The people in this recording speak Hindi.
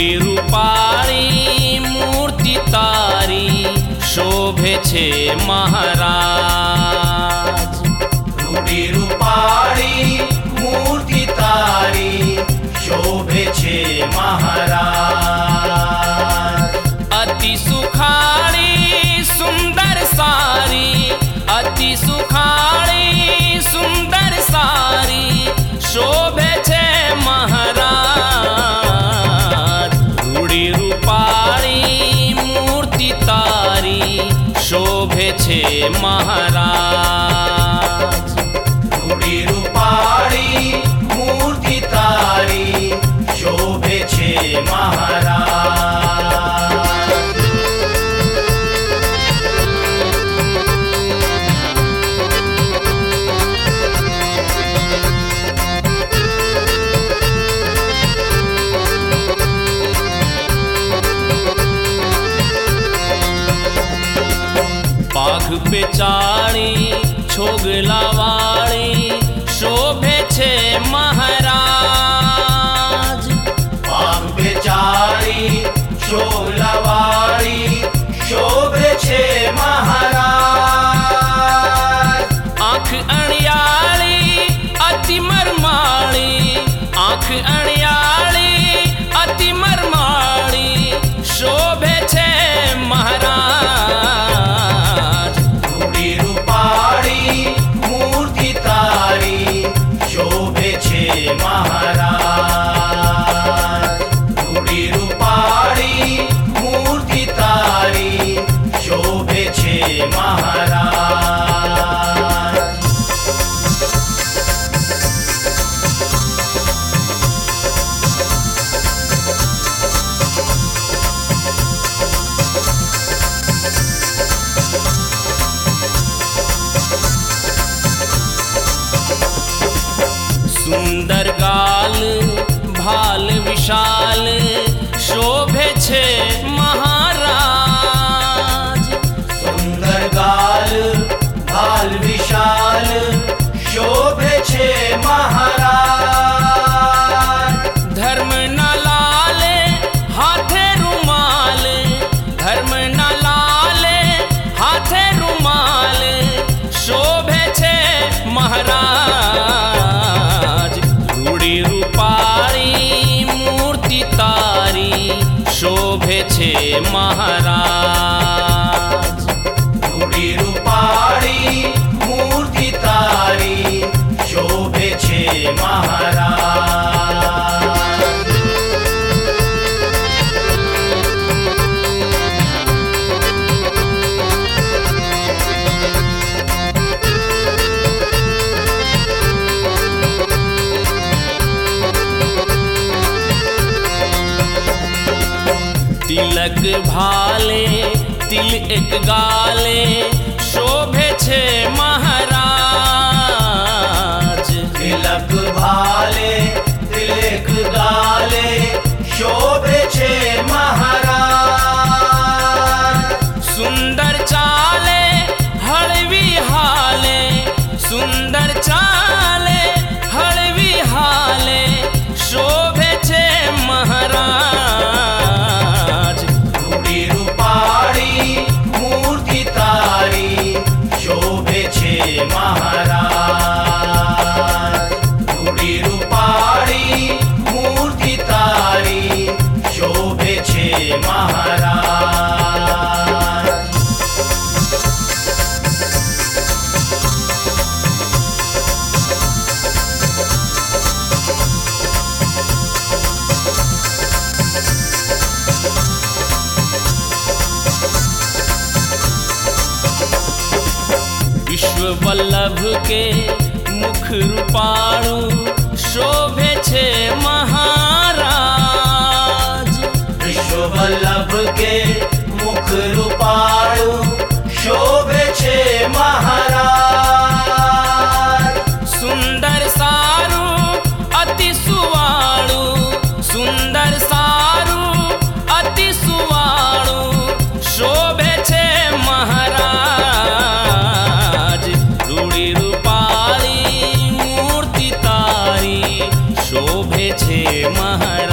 নদীর পাড়ি মূর্তি তারি শোভেছে মহারাজ। নদীর পাড়ি হয়েছে মহারাজ। ঘুড়ির উপাড়ি মূর্তি তারি শোভেছে মহারাজ। चाणी छोगला छे महाराज। विशाल महाराज। तिलक भाले, तिल एक गाले, शोभे छे महाराज। तिलक भाले तिलक गाले, शोभे छे महाराज शिव वल्लभ के मुख रूपाणु शोभे छे महा छे महाराज।